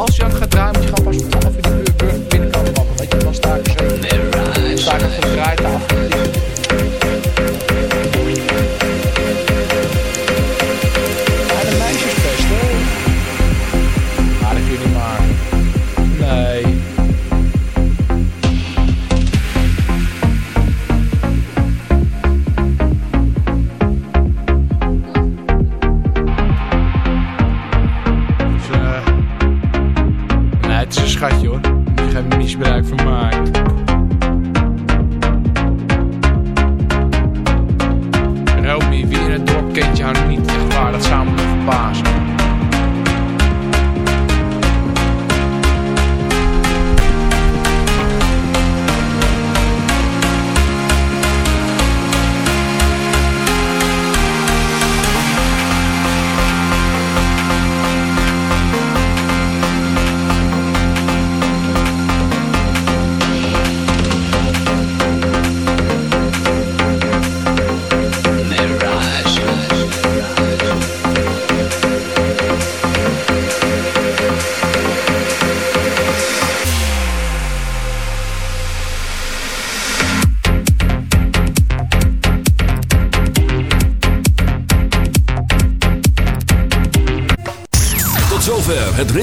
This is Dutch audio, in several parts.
als je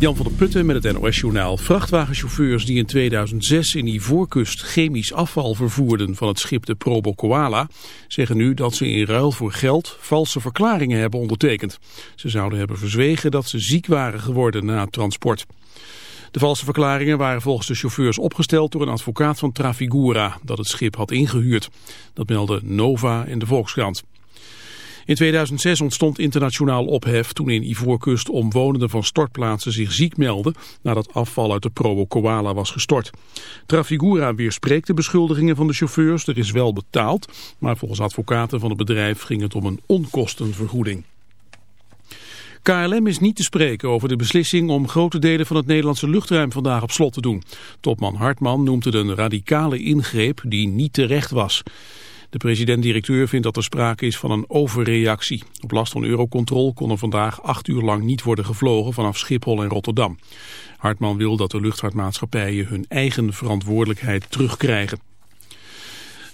Jan van der Putten met het NOS-journaal. Vrachtwagenchauffeurs die in 2006 in Ivoorkust chemisch afval vervoerden van het schip de Probo Koala... zeggen nu dat ze in ruil voor geld valse verklaringen hebben ondertekend. Ze zouden hebben verzwegen dat ze ziek waren geworden na het transport. De valse verklaringen waren volgens de chauffeurs opgesteld door een advocaat van Trafigura... dat het schip had ingehuurd. Dat meldde Nova in de Volkskrant. In 2006 ontstond internationaal ophef toen in Ivoorkust omwonenden van stortplaatsen zich ziek melden nadat afval uit de Provo Koala was gestort. Trafigura weerspreekt de beschuldigingen van de chauffeurs, er is wel betaald, maar volgens advocaten van het bedrijf ging het om een onkostenvergoeding. KLM is niet te spreken over de beslissing om grote delen van het Nederlandse luchtruim vandaag op slot te doen. Topman Hartman noemt het een radicale ingreep die niet terecht was. De president-directeur vindt dat er sprake is van een overreactie. Op last van Eurocontrol kon er vandaag acht uur lang niet worden gevlogen vanaf Schiphol en Rotterdam. Hartman wil dat de luchtvaartmaatschappijen hun eigen verantwoordelijkheid terugkrijgen.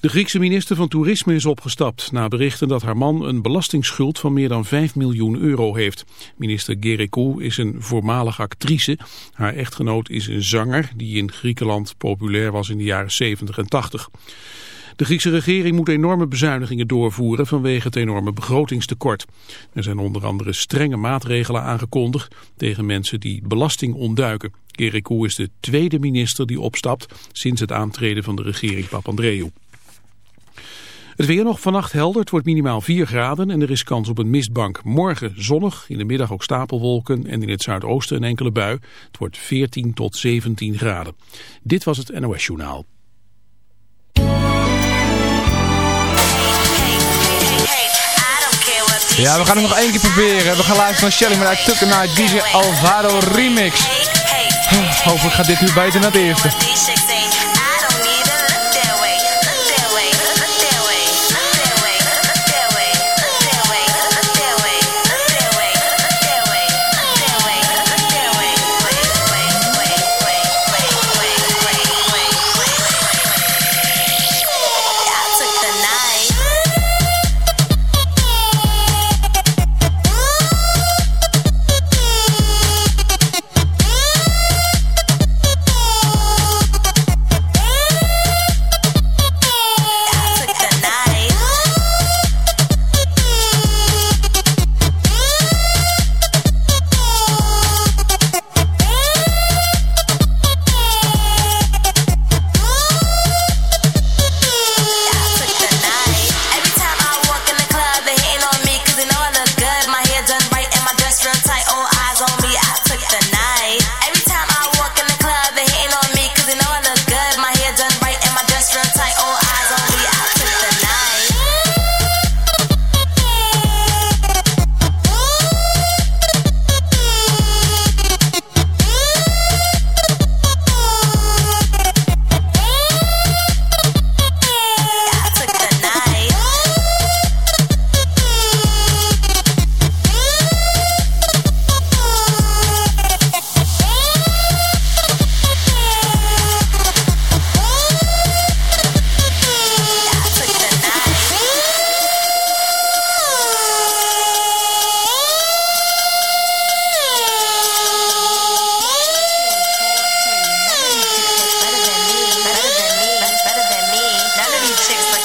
De Griekse minister van Toerisme is opgestapt na berichten dat haar man een belastingsschuld van meer dan 5 miljoen euro heeft. Minister Gerekou is een voormalige actrice. Haar echtgenoot is een zanger die in Griekenland populair was in de jaren 70 en 80. De Griekse regering moet enorme bezuinigingen doorvoeren vanwege het enorme begrotingstekort. Er zijn onder andere strenge maatregelen aangekondigd tegen mensen die belasting ontduiken. Gerekou is de tweede minister die opstapt sinds het aantreden van de regering Papandreou. Het weer nog vannacht helder, het wordt minimaal 4 graden en er is kans op een mistbank. Morgen zonnig, in de middag ook stapelwolken en in het zuidoosten een enkele bui. Het wordt 14 tot 17 graden. Dit was het NOS Journaal. Ja, we gaan het nog één keer proberen. We gaan luisteren naar Shelly met Took a Night DJ Alvaro Remix. Hopelijk gaat dit nu beter dan het eerste.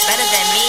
better than me.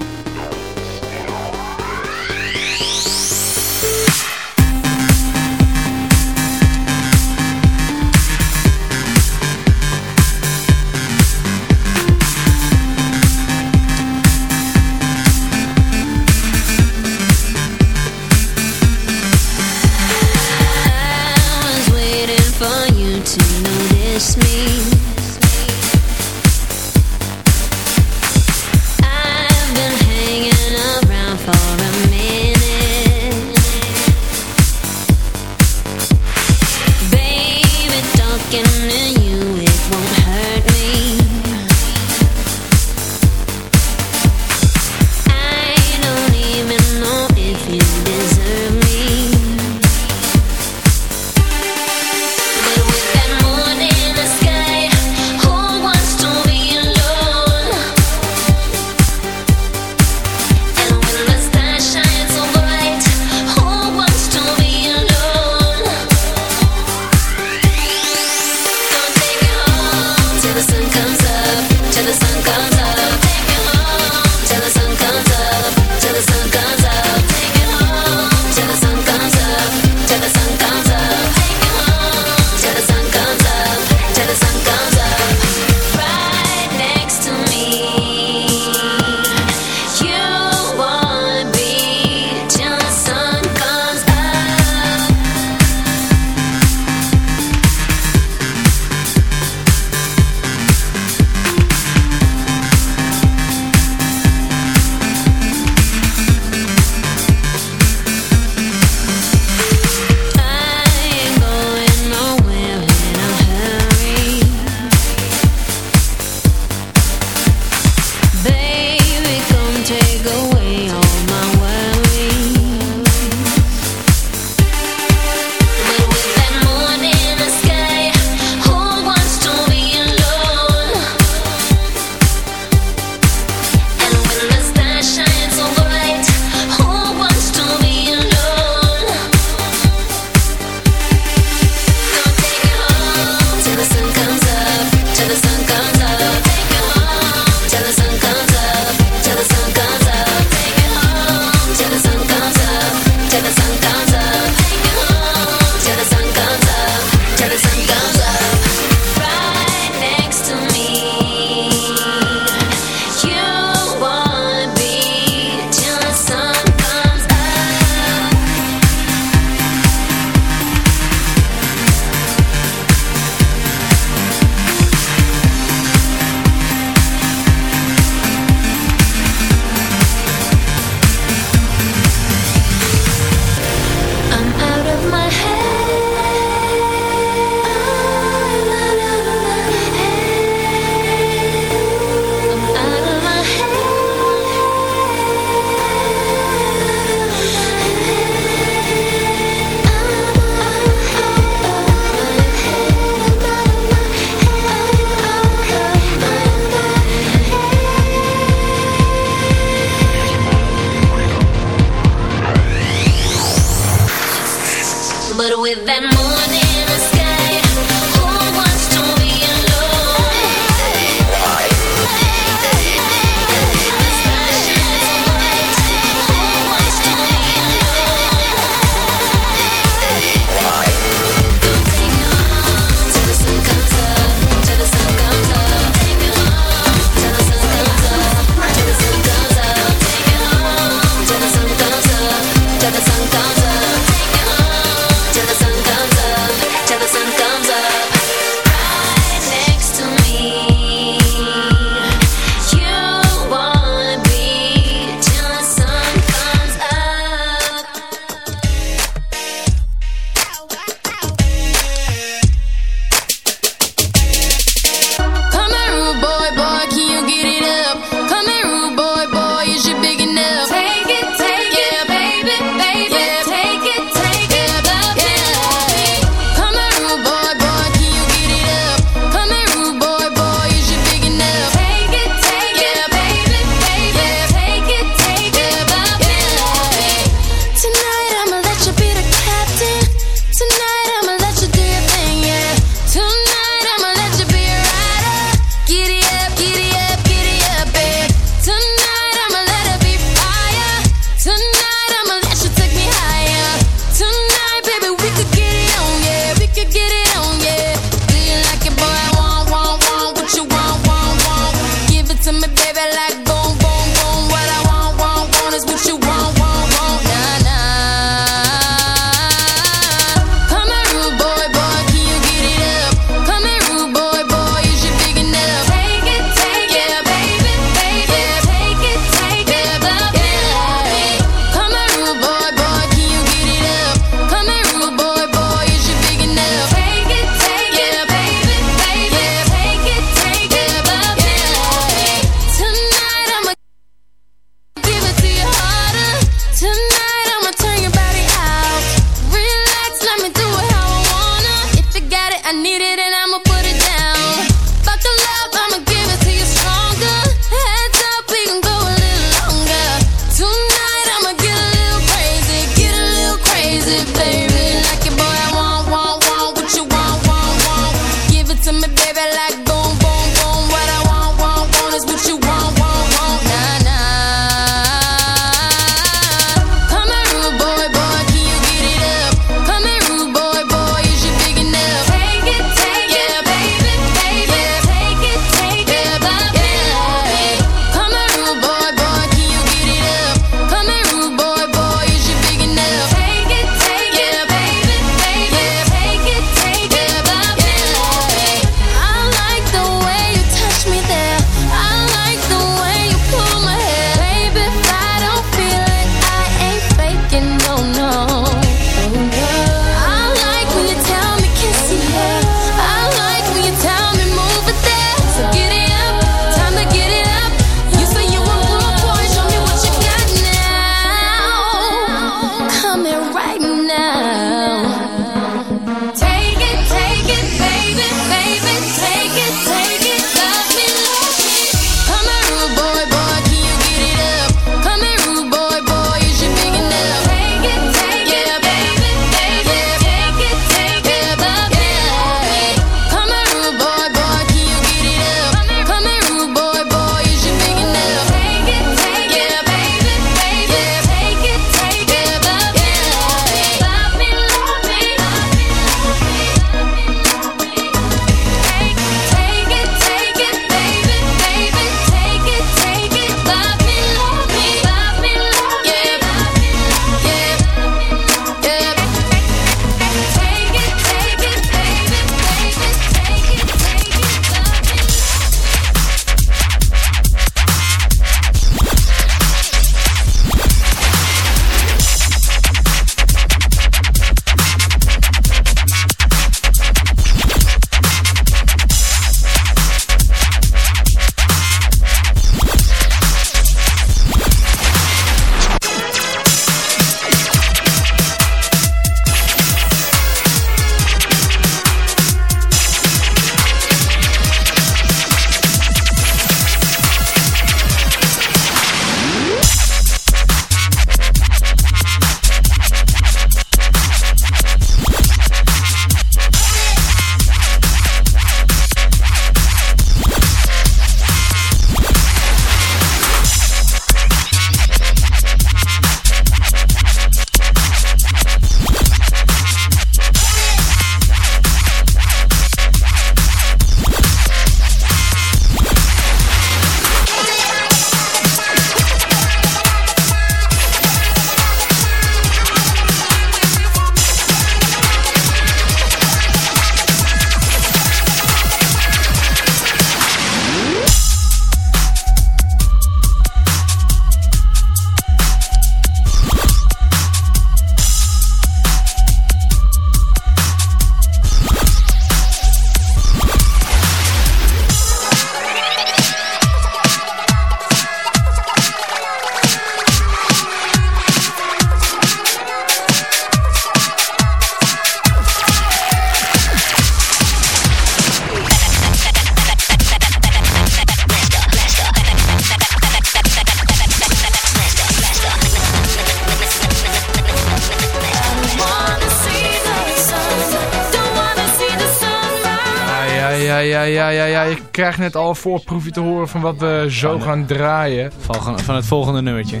Je krijgt net al een voorproefje te horen van wat we zo gaan draaien. Van, van het volgende nummertje.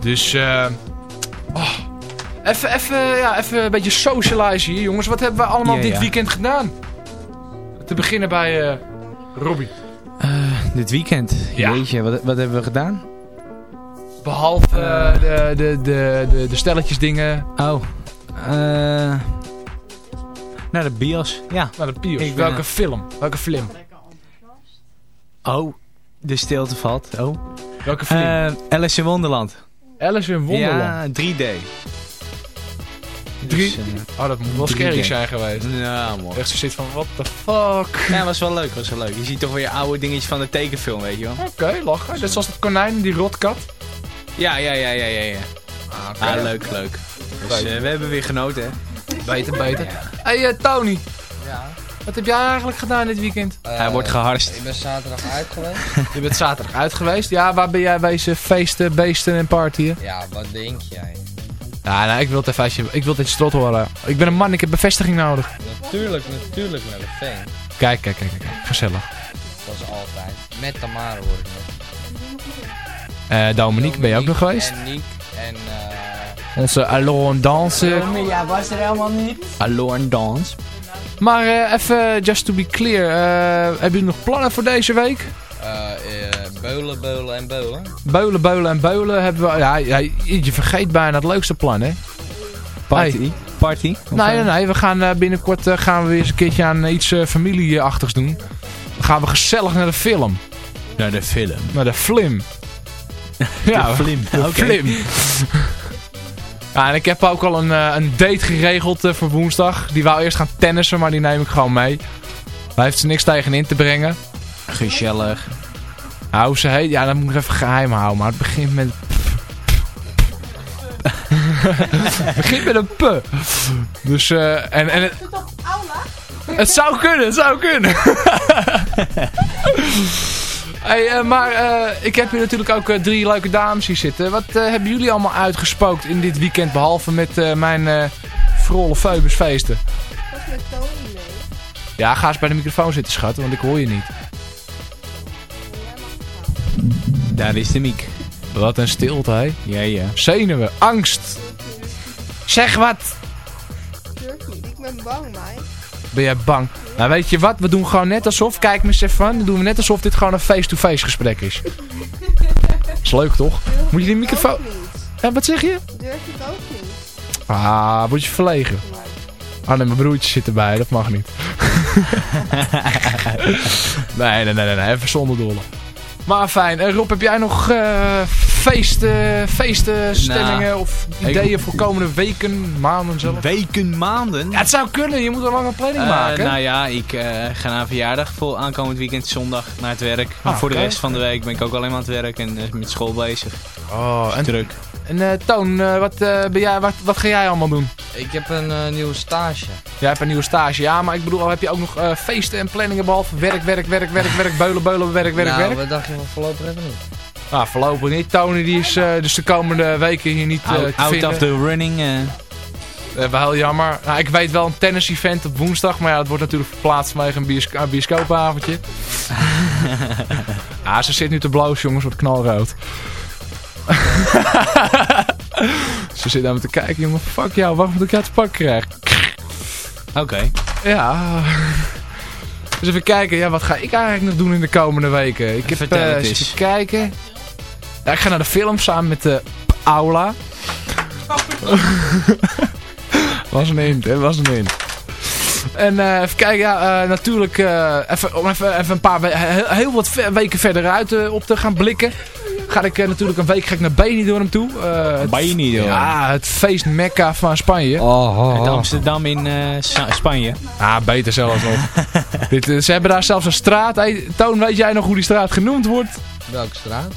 Dus, eh... oh. Even, even, ja, even een beetje socializen hier, jongens. Wat hebben we allemaal Ja, dit ja. weekend gedaan? Te beginnen bij eh Robbie. Eh, dit weekend. Ja. Jeetje, wat, wat hebben we gedaan? Behalve eh, de, de, de, de, de stelletjes dingen Oh. eh naar de bios. Ja. naar de bios. Ik Welke eh, film? Welke film? Oh. De stilte valt. Oh. Welke film? Eh Alice in Wonderland. Alice in Wonderland. Ja, 3D. Drie? Dus, eh, Oh, dat moet wel 3D. scary zijn geweest. ja, mooi. Echt zo zit van, what the fuck? Ja, was wel leuk, was wel leuk. Je ziet toch weer oude dingetjes van de tekenfilm, weet je wel. Oké, lachen. Net zoals het konijn, die rotkat. Ja, ja, ja, ja, ja. ja. Ah, Ah, leuk, leuk. Dus eh, we hebben weer genoten, hè. Beter, beter. hey, Tony. Ja. Wat heb jij eigenlijk gedaan dit weekend? Hij wordt geharst. Ik ben zaterdag uit geweest. Je bent zaterdag uit geweest. Ja, waar ben jij wezen feesten, beesten en partyen? ja, wat denk jij? Ja, nou, ik wil het even je, ik wil je strot horen. Ik ben een man, ik heb bevestiging nodig. Natuurlijk, natuurlijk met een fan. Kijk, kijk, kijk, kijk. Gezellig. Dat is altijd. Met Tamara hoor ik net. Eh Dominique, ben je ook nog geweest? En Niek en eh Onze Alon Dansen. Ja, was er helemaal niet. Hallo en dans. Maar eh, even, just to be clear. eh, hebben jullie nog plannen voor deze week? eh, eh, beulen, beulen en beulen. Beulen, beulen en beulen hebben we... Ja, ja, je vergeet bijna het leukste plan, hè? Party. Party. Nee, nee, nee. We gaan eh, binnenkort gaan we weer eens een keertje aan iets eh, familieachtigs doen. Dan gaan we gezellig naar de film. Naar de film. Naar de flim. ja, de film. de Oké. flim. ja, en ik heb ook al een, eh, een date geregeld eh, voor woensdag. Die wou eerst gaan tennissen, maar die neem ik gewoon mee. Daar heeft ze niks tegen in te brengen. Gezellig. Nou, hoe ze heet, ja, dat moet ik even geheim houden. Maar het begint met... het begint met een p. Dus, eh en, en het... Het zou kunnen, het zou kunnen. hey, eh, maar eh, ik heb hier natuurlijk ook eh, drie leuke dames hier zitten. Wat hebben jullie allemaal uitgespookt in dit weekend? Behalve met eh, mijn eh vrolle feubusfeesten. was met Tony mee. Ja, ga eens bij de microfoon zitten, schat, want ik hoor je niet. Daar is de miek. Wat een stilte, hè? Ja, ja. Zenuwen, angst. Zeg wat. Turkey, ik ben bang, mij. Ben jij bang? Nou, weet je wat? We doen gewoon net alsof... Kijk me eens even aan. Dan doen we net alsof dit gewoon een face-to-face gesprek is. is leuk, toch? Moet je die microfoon... Ja, wat zeg je? Durf ik ook niet. Ah, word je verlegen. Ah, nee, mijn broertje zit erbij. Dat mag niet. nee, nee, nee, nee, nee. Even zonder dolle. Maar fijn. En Rob, heb jij nog eh, feesten, feesten, stemmingen of ideeën voor komende weken, maanden zelf? Weken, maanden. Ja, het zou kunnen. Je moet een lange planning Eh, maken. nou ja, ik ga naar verjaardag voor aankomend weekend zondag naar het werk. Maar Ah, voor de rest van de week ben ik ook alleen maar aan het werk en met school bezig. oh, en, Druk. en Toon, wat, ben jij, wat, wat ga jij allemaal doen? Ik heb een eh, nieuwe stage. Jij hebt een nieuwe stage, ja, maar ik bedoel, heb je ook nog eh, feesten en planningen behalve werk, werk, werk, werk, werk, beulen, beulen, werk, werk, nou, werk? wat dacht je van voorlopig even niet? Nou, voorlopig niet. Tony die is eh, dus de komende weken hier niet eh, Out, te out vinden. of the running. wel heel jammer. Nou, ik weet wel een tennis-event op woensdag, maar ja, dat wordt natuurlijk verplaatst vanwege een biosco een bioscoopavondje. ah, ze zit nu te bloos, jongens, wordt knalrood. ze zit naar me te kijken, jongen, fuck jou, waarom moet ik jou te pakken krijgen? Oké. Ja. Dus even kijken, ja, wat ga ik eigenlijk nog doen in de komende weken? Ik heb Vertel eh, het eens. zitten kijken. Ja, ik ga naar de film samen met de Aula. was een hint, hè? Was een hint. En eh, even kijken, ja, eh, natuurlijk, eh, even, om even, even een paar we- heel, heel wat ve- weken verder uit eh, op te gaan blikken. Ga ik natuurlijk een week ga ik naar Benidorm toe. Eh, Benidorm. Ja, het feest Mekka van Spanje. Oh, Amsterdam in eh, Spanje. Ah, beter zelfs nog. Dit, ze hebben daar zelfs een straat. Hey, Toon, weet jij nog hoe die straat genoemd wordt? Welke straat?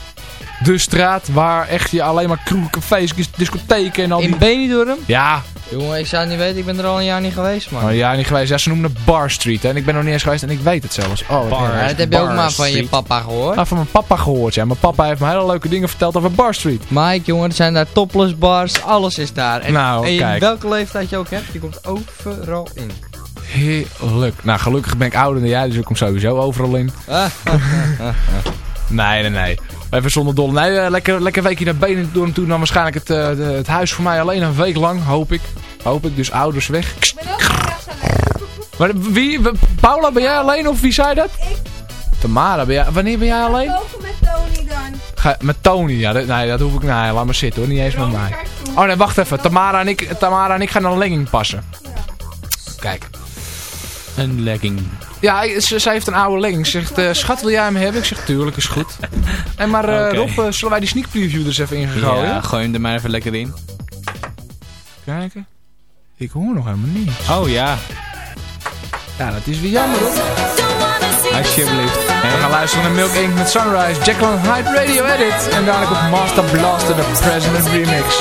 De straat waar echt je alleen maar kroegen, cafés, dis- discotheken en al die... In Benidorm? Ja, Jongen, ik zou het niet weten, ik ben er al een jaar niet geweest, man. oh, ja, niet geweest. Ja, ze noemen het Bar Street. Hè? En ik ben er nog niet eens geweest en ik weet het zelfs. Oh, Bar. Ja, dat heb je ook maar van je papa gehoord. Nou, van mijn papa gehoord, ja. Mijn papa heeft me hele leuke dingen verteld over Bar Street. Mike, jongen, er zijn daar topless bars, alles is daar. En, Nou, en kijk. welke leeftijd je ook hebt, je komt overal in. Heerlijk. Nou, gelukkig ben ik ouder dan jij, dus ik kom sowieso overal in. nee, nee, nee. Even zonder dol. Nee, eh, lekker, lekker weekje naar benen door toe. Dan waarschijnlijk het, eh, de- het huis voor mij alleen een week lang, hoop ik. Hoop ik, dus ouders weg. Ik ben ook. Maar wie, Paula, ben jij alleen of wie zei dat? Tamara, ben jij, wanneer ben jij alleen? Koken met Tony dan. Ga, met Tony, ja. Dat, nee, dat hoef ik, nee, laat maar zitten hoor. Niet eens met mij. Oh nee, wacht even. Tamara en ik, Tamara en ik gaan een legging passen. Kijk. Een legging. Ja, ze, zij heeft een oude. Ze zegt, eh, schat wil jij hem hebben? Ik zeg, tuurlijk, is goed. En maar eh. Rob, eh, zullen wij die sneak preview er eens even in gaan? Ja, gooi hem er maar even lekker in. Kijken. Ik hoor nog helemaal niet. Oh ja, Ja, dat is weer jammer hoor. alsjeblieft. We gaan luisteren naar Milk Inc. met Sunrise, Jacqueline Hyde Radio Edit. En dadelijk op Master Blaster, de President Remix.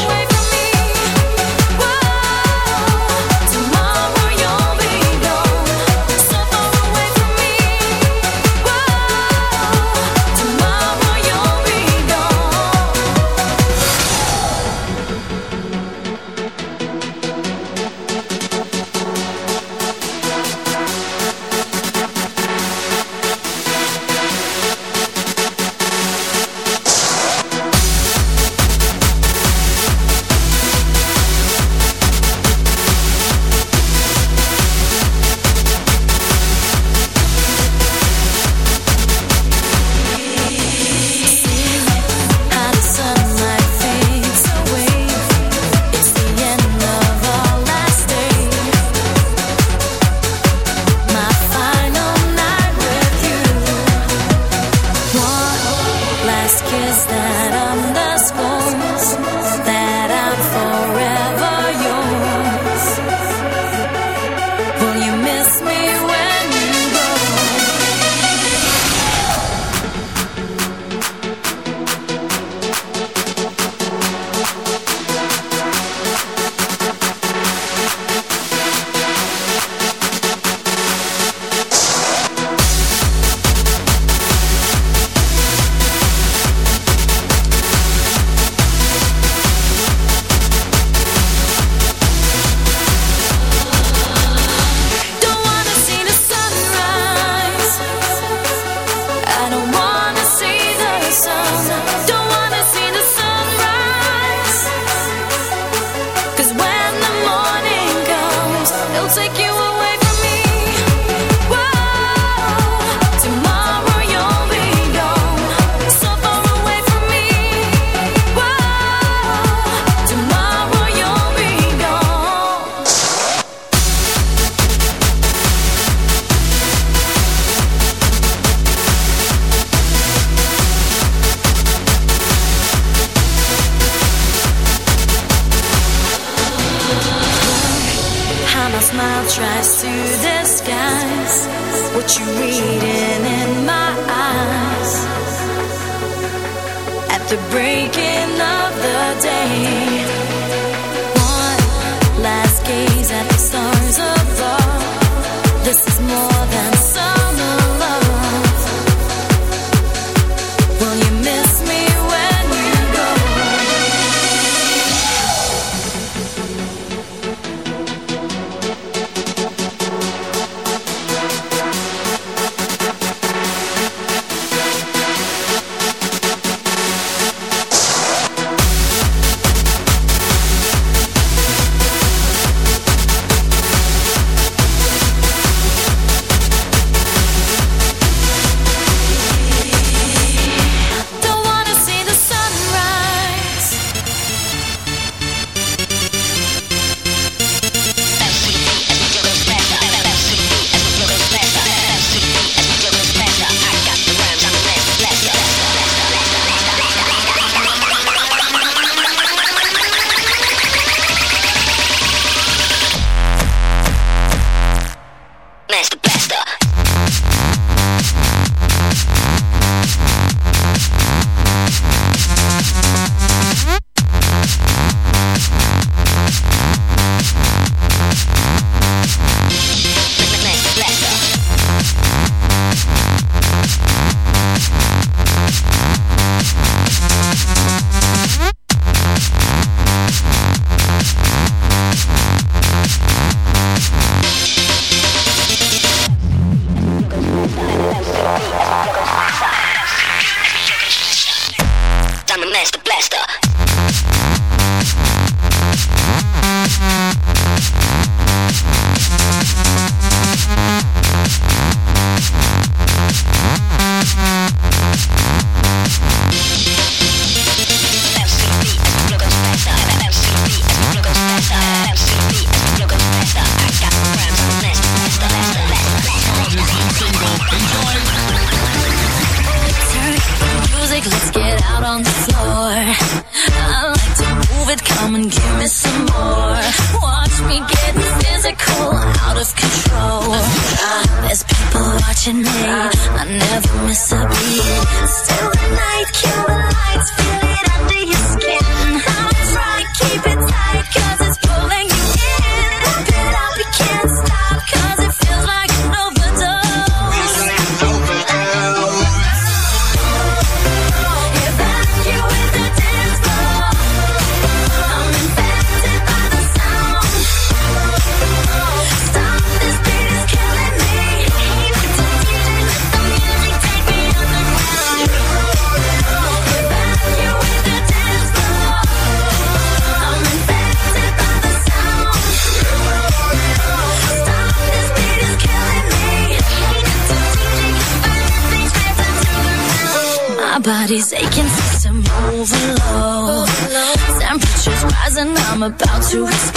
About to explode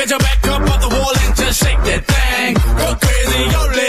Get your back up off the wall and just shake that thing. Go crazy,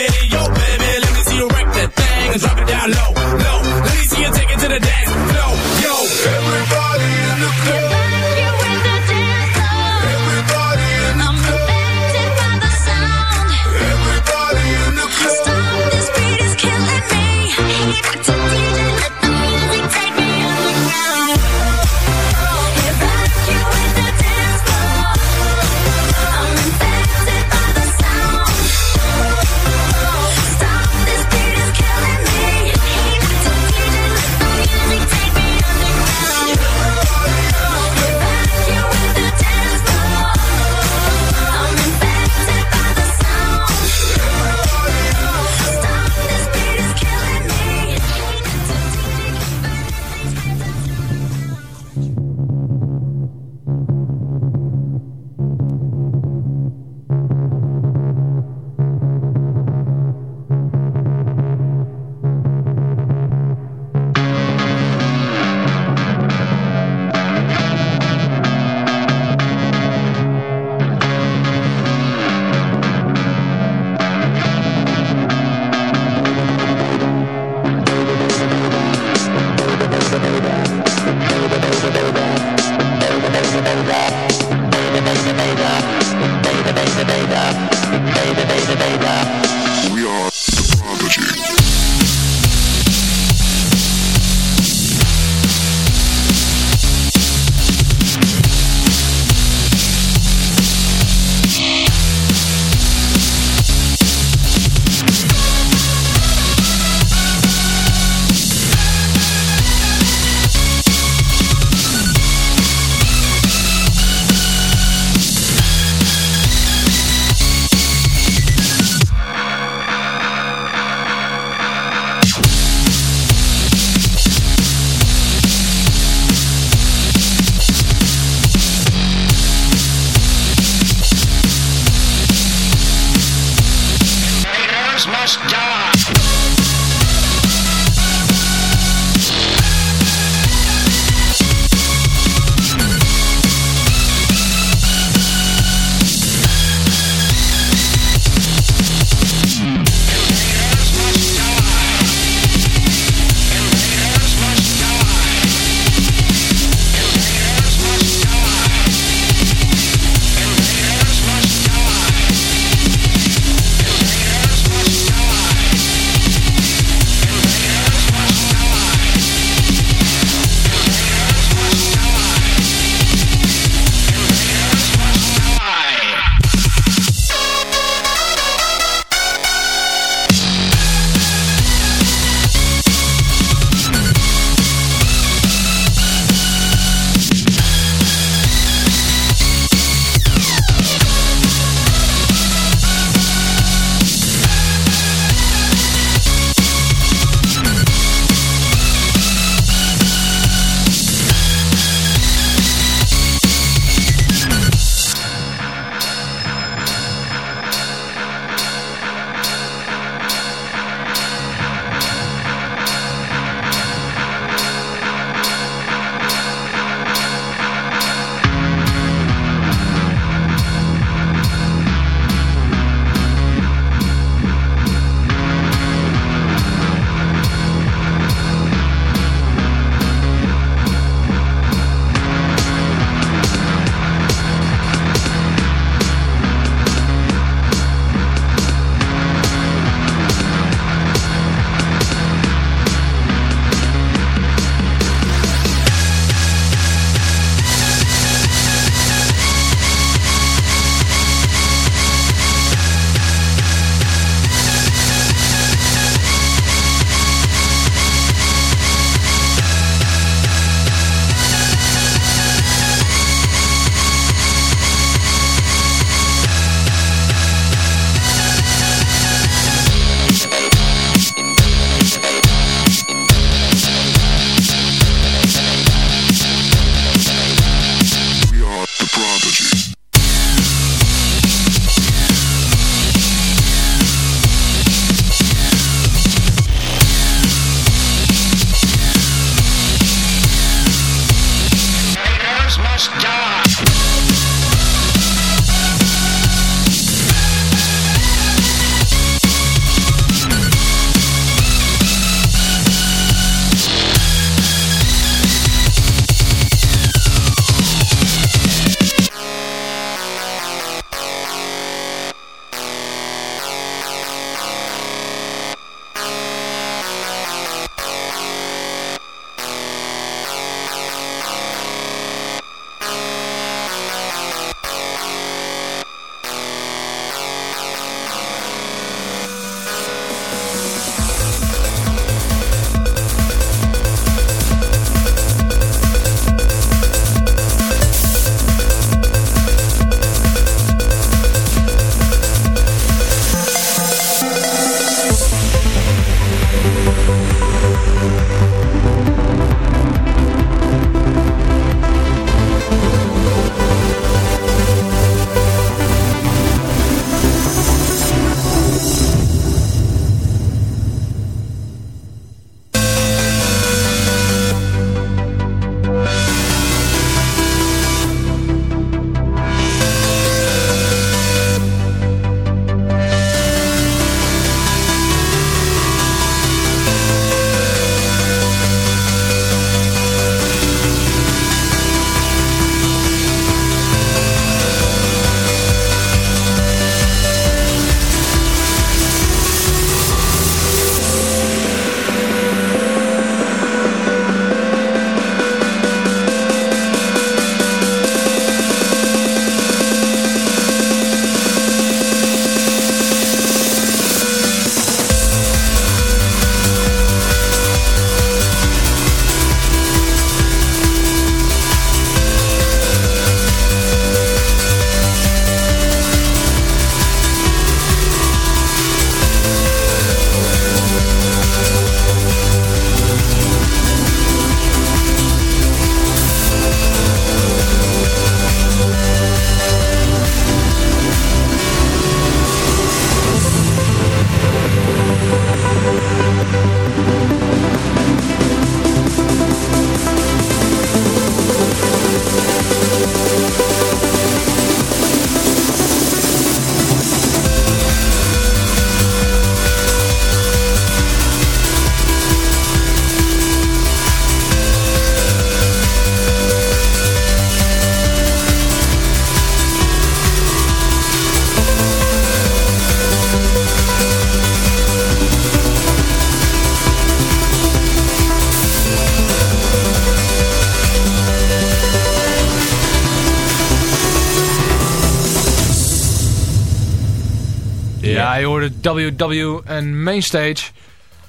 hoorde WW en Mainstage.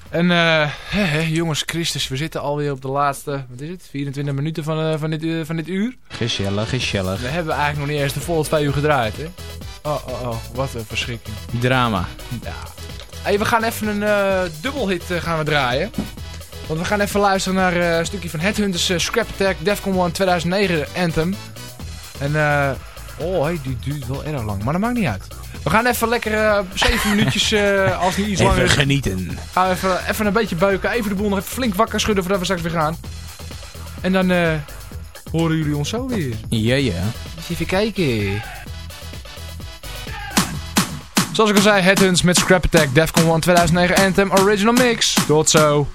En eh, hè, hè, jongens, Christus, we zitten alweer op de laatste, wat is het, 24 minuten van, eh, van, dit, uur- van dit uur. Gezellig, gezellig. We hebben eigenlijk nog niet eens de volle twee uur gedraaid, hè. Oh, oh, oh, wat een verschrikking. Drama. Ja. Hey, we gaan even een eh dubbelhit eh, gaan we draaien. Want we gaan even luisteren naar eh, een stukje van Headhunters eh, Scrap Attack Defcon 1 2009 Anthem. En eh, oh, hey, die duurt wel erg lang, maar dat maakt niet uit. We gaan even lekker eh 7 minuutjes, eh, als niet iets langer Even genieten. gaan we even, even een beetje beuken. Even de boel nog even flink wakker schudden voordat we straks weer gaan. En dan eh, horen jullie ons zo weer. Ja, ja. Even kijken. Zoals ik al zei, Headhunts met Scrap Attack Defcon 1 2009 Anthem Original Mix. Tot zo.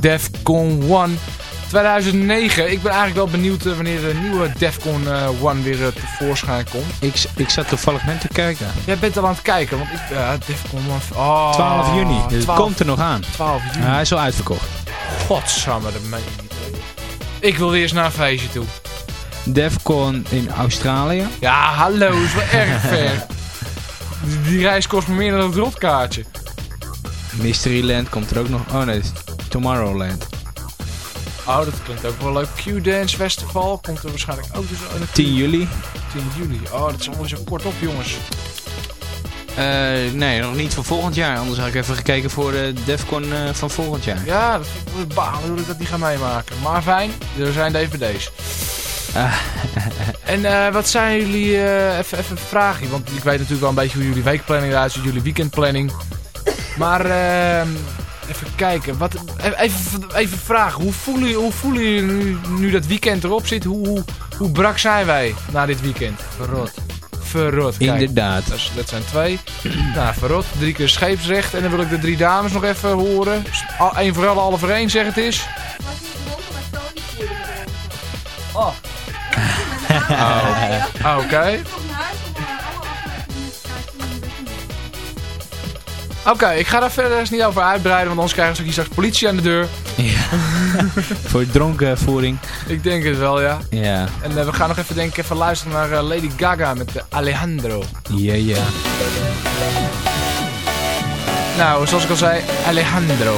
Defcon 1 2009. Ik ben eigenlijk wel benieuwd eh, wanneer de nieuwe Defcon eh, 1 weer eh, tevoorschijn komt. Ik, ik zat toevallig net te kijken. Jij bent al aan het kijken, want ik... Defcon 1... Oh, 12 juni. Dus het 12 komt er nog aan. 12 juni. Ja, hij is al uitverkocht. Godsamme, de meen. Ik wil eerst naar een feestje toe. Defcon in Australië. Ja, hallo, is wel erg ver. Die, reis kost me meer dan een rotkaartje. Mysteryland komt er ook nog. Oh nee, Tomorrowland. Oh, dat klinkt ook wel leuk. Q-Dance Festival komt er waarschijnlijk ook dus oh, 10 juli. 10 juli. Oh, dat is allemaal zo kort op, jongens. Eh, nee, nog niet voor volgend jaar. Anders had ik even gekeken voor de Defcon eh, van volgend jaar. Ja, dat vind ik wel balen ik dat niet ga meemaken. Maar fijn, er zijn dvd's. Ah. en eh, wat zijn jullie, even, even een vraagje, want ik weet natuurlijk wel een beetje hoe jullie weekplanning eruit ziet, jullie weekendplanning. Maar ehm, even kijken, wat, even, even vragen, hoe voelen, jullie- hoe voelen jullie nu, nu dat weekend erop zit? Hoe, hoe, hoe brak zijn wij na dit weekend? Verrot. Verrot, kijk. Inderdaad. Dat, is- dat zijn twee. nou, verrot, drie keer scheepsrecht. En dan wil ik de drie dames nog even horen. Eén voor alle, alle voor één, zeg het bedrijven. Oh. Ah, Oké. Oké, ik ga daar verder eens niet over uitbreiden, want anders krijgen we straks politie aan de deur. voor dronkenvoering. Ik denk het wel, ja. Ja. En eh, we gaan nog even, denk ik, even luisteren naar eh, Lady Gaga met eh, Alejandro. Ja, ja. Nou, zoals ik al zei, Alejandro.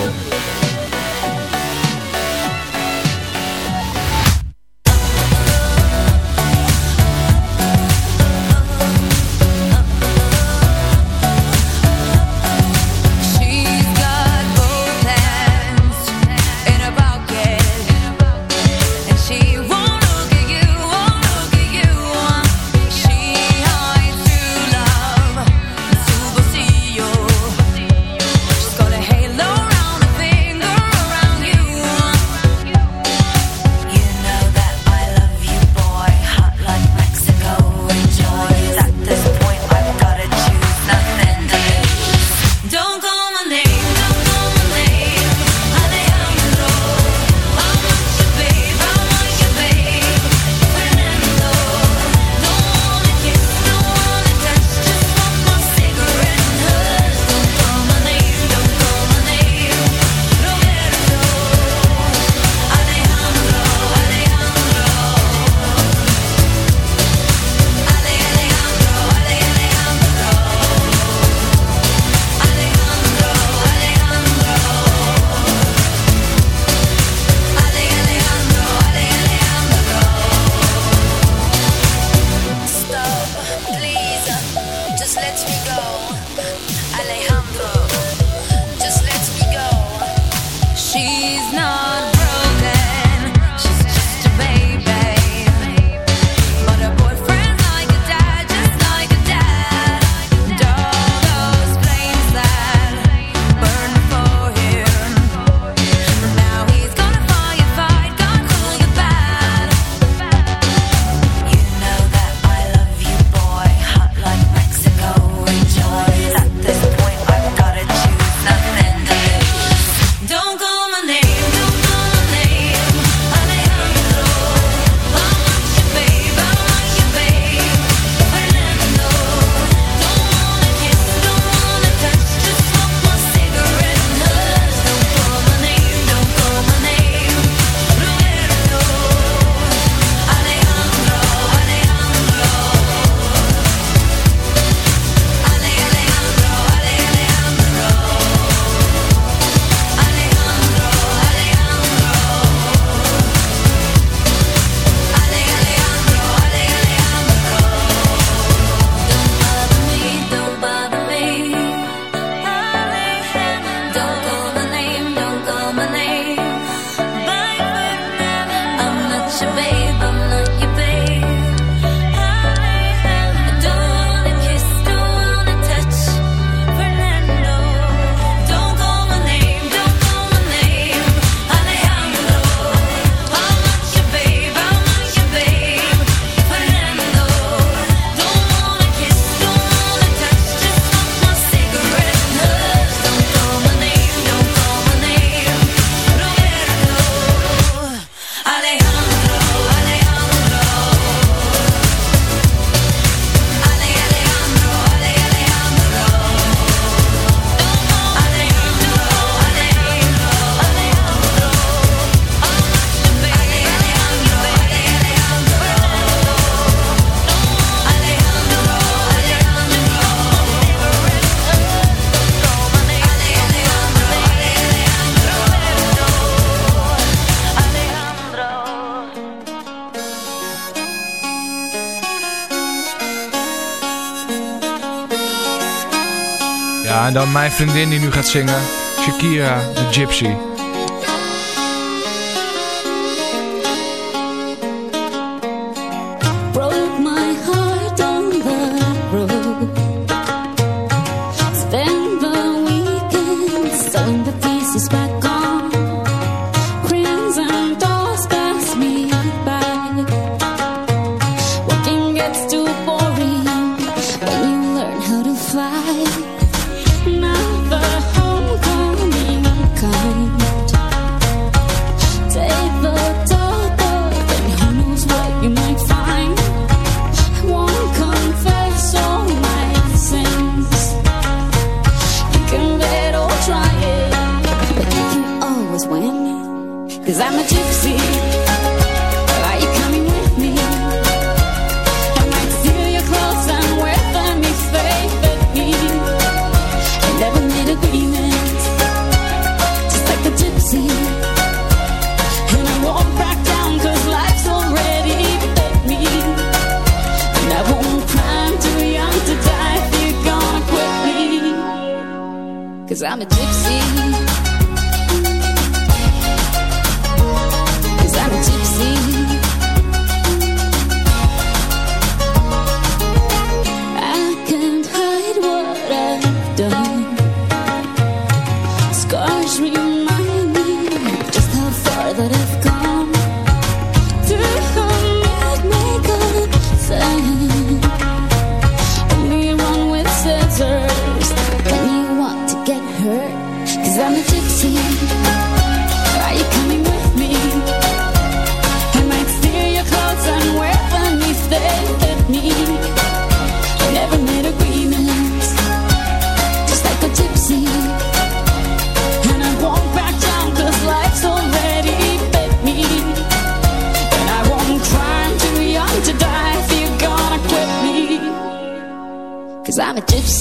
Let's be. dan mijn vriendin die nu gaat zingen. Shakira, de Gypsy. Cause I'm a gypsy.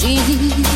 已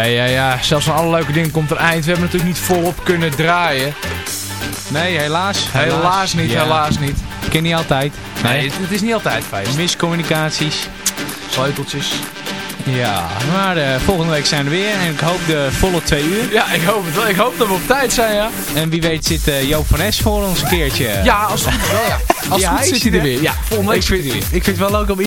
Ja, ja, ja. Zelfs van alle leuke dingen komt er eind. We hebben natuurlijk niet volop kunnen draaien. Nee, helaas. Helaas niet, Ja. helaas niet. Ken niet altijd. Nee, het, het is niet altijd feest. Miscommunicaties. Sleuteltjes. Ja, maar eh, volgende week zijn we weer. En ik hoop de volle twee uur. Ja, ik hoop het wel. Ik hoop dat we op tijd zijn, ja. En wie weet zit eh, Joop van Es voor ons een keertje. Ja, als het goed wel, ja. Als Ja, goed zit hij er er. weer. Ja, volgende week ik, zit vind, hij weer. ik vind het wel leuk om